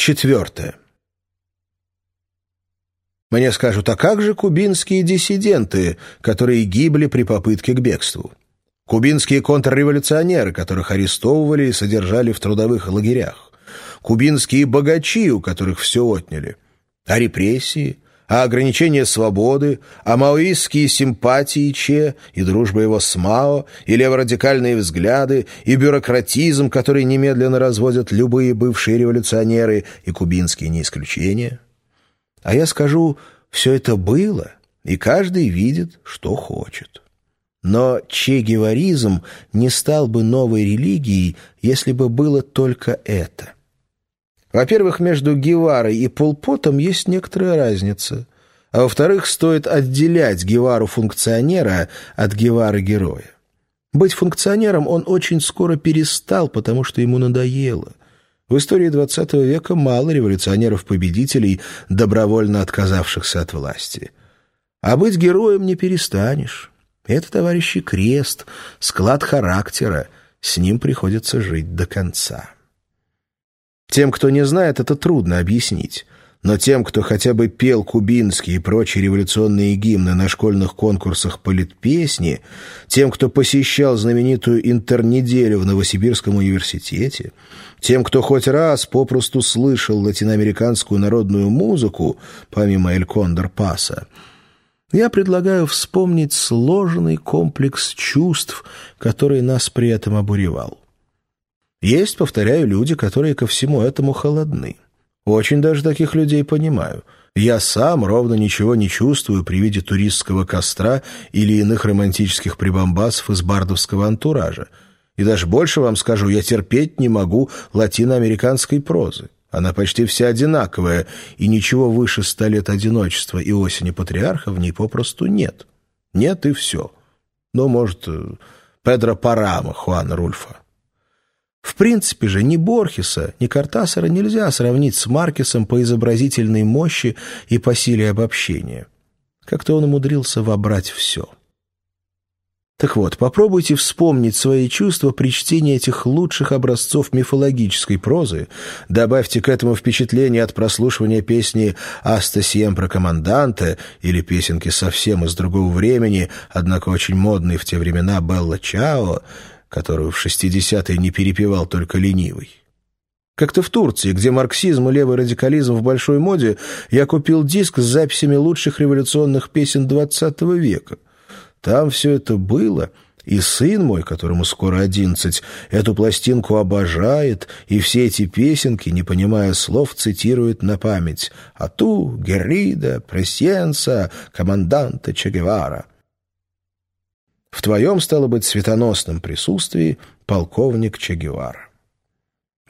Четвертое. Мне скажут, а как же кубинские диссиденты, которые гибли при попытке к бегству? Кубинские контрреволюционеры, которых арестовывали и содержали в трудовых лагерях? Кубинские богачи, у которых все отняли? А репрессии? А ограничение свободы? А маоистские симпатии Че и дружба его с Мао? И леворадикальные взгляды? И бюрократизм, который немедленно разводят любые бывшие революционеры? И кубинские не исключения? А я скажу, все это было, и каждый видит, что хочет. Но чегеваризм не стал бы новой религией, если бы было только это. Во-первых, между Геварой и Полпотом есть некоторая разница. А во-вторых, стоит отделять Гевару-функционера от Гевары-героя. Быть функционером он очень скоро перестал, потому что ему надоело. В истории XX века мало революционеров-победителей, добровольно отказавшихся от власти. А быть героем не перестанешь. Это, товарищи, крест, склад характера. С ним приходится жить до конца. Тем, кто не знает, это трудно объяснить но тем, кто хотя бы пел кубинские и прочие революционные гимны на школьных конкурсах политпесни, тем, кто посещал знаменитую интернеделю в Новосибирском университете, тем, кто хоть раз попросту слышал латиноамериканскую народную музыку, помимо «Эль Кондор Паса», я предлагаю вспомнить сложный комплекс чувств, который нас при этом обуревал. Есть, повторяю, люди, которые ко всему этому холодны. Очень даже таких людей понимаю. Я сам ровно ничего не чувствую при виде туристского костра или иных романтических прибамбасов из бардовского антуража. И даже больше вам скажу, я терпеть не могу латиноамериканской прозы. Она почти вся одинаковая, и ничего выше ста лет одиночества и осени патриарха в ней попросту нет. Нет и все. Ну, может, э, Педро Парама Хуана Рульфа. В принципе же ни Борхеса, ни Картасара нельзя сравнить с Маркесом по изобразительной мощи и по силе обобщения. Как-то он умудрился вобрать все. Так вот, попробуйте вспомнить свои чувства при чтении этих лучших образцов мифологической прозы, добавьте к этому впечатление от прослушивания песни «Аста Сьемпро Команданте» или песенки совсем из другого времени, однако очень модной в те времена «Белла Чао», которую в 60-е не перепевал только ленивый. Как-то в Турции, где марксизм и левый радикализм в большой моде, я купил диск с записями лучших революционных песен XX века. Там все это было, и сын мой, которому скоро одиннадцать, эту пластинку обожает, и все эти песенки, не понимая слов, цитирует на память. «Ату, Геррида, Пресьенса, команданта Че Гевара». В твоем, стало быть, светоносном присутствии полковник Че Гевара.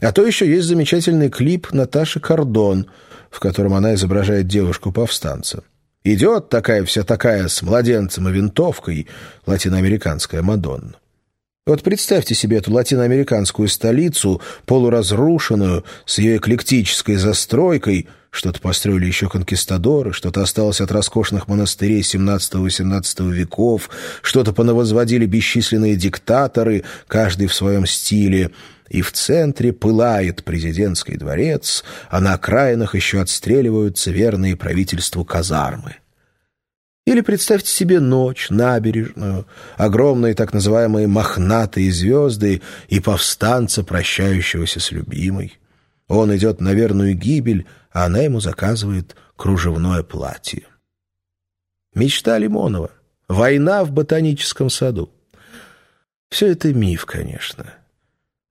А то еще есть замечательный клип Наташи Кордон, в котором она изображает девушку-повстанца. Идет такая вся такая с младенцем и винтовкой латиноамериканская Мадонна. Вот представьте себе эту латиноамериканскую столицу, полуразрушенную, с ее эклектической застройкой – что-то построили еще конкистадоры, что-то осталось от роскошных монастырей XVII-XVIII веков, что-то понавозводили бесчисленные диктаторы, каждый в своем стиле. И в центре пылает президентский дворец, а на окраинах еще отстреливаются верные правительству казармы. Или представьте себе ночь, набережную, огромные так называемые мохнатые звезды и повстанца, прощающегося с любимой. Он идет на верную гибель, а она ему заказывает кружевное платье. Мечта Лимонова. Война в ботаническом саду. Все это миф, конечно.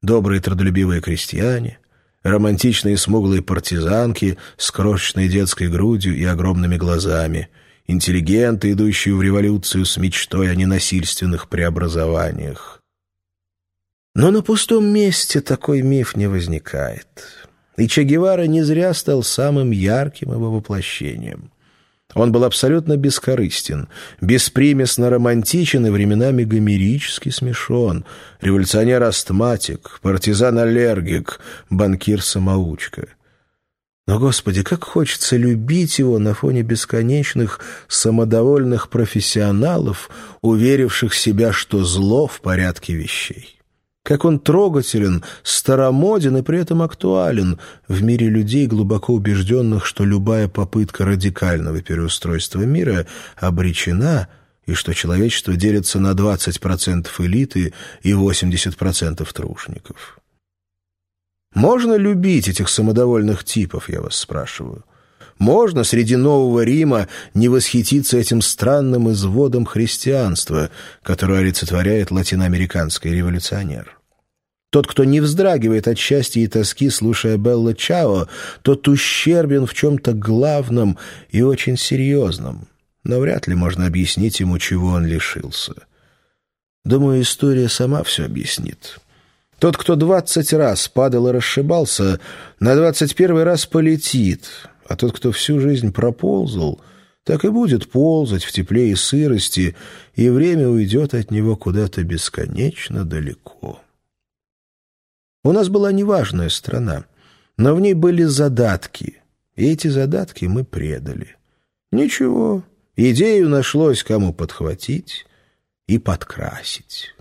Добрые трудолюбивые крестьяне, романтичные смуглые партизанки с крошечной детской грудью и огромными глазами, интеллигенты, идущие в революцию с мечтой о ненасильственных преобразованиях. Но на пустом месте такой миф не возникает. И Че Гевара не зря стал самым ярким его воплощением. Он был абсолютно бескорыстен, беспримесно романтичен и временами гомерически смешон, революционер-астматик, партизан-аллергик, банкир-самоучка. Но, Господи, как хочется любить его на фоне бесконечных самодовольных профессионалов, уверивших себя, что зло в порядке вещей. Как он трогателен, старомоден и при этом актуален в мире людей, глубоко убежденных, что любая попытка радикального переустройства мира обречена и что человечество делится на 20% элиты и 80% трушников. Можно любить этих самодовольных типов, я вас спрашиваю? Можно среди Нового Рима не восхититься этим странным изводом христианства, которое олицетворяет латиноамериканский революционер? Тот, кто не вздрагивает от счастья и тоски, слушая Белла Чао, тот ущербен в чем-то главном и очень серьезном. Но вряд ли можно объяснить ему, чего он лишился. Думаю, история сама все объяснит. Тот, кто двадцать раз падал и расшибался, на двадцать первый раз полетит, а тот, кто всю жизнь проползал, так и будет ползать в тепле и сырости, и время уйдет от него куда-то бесконечно далеко. У нас была неважная страна, но в ней были задатки, и эти задатки мы предали. Ничего, идею нашлось кому подхватить и подкрасить».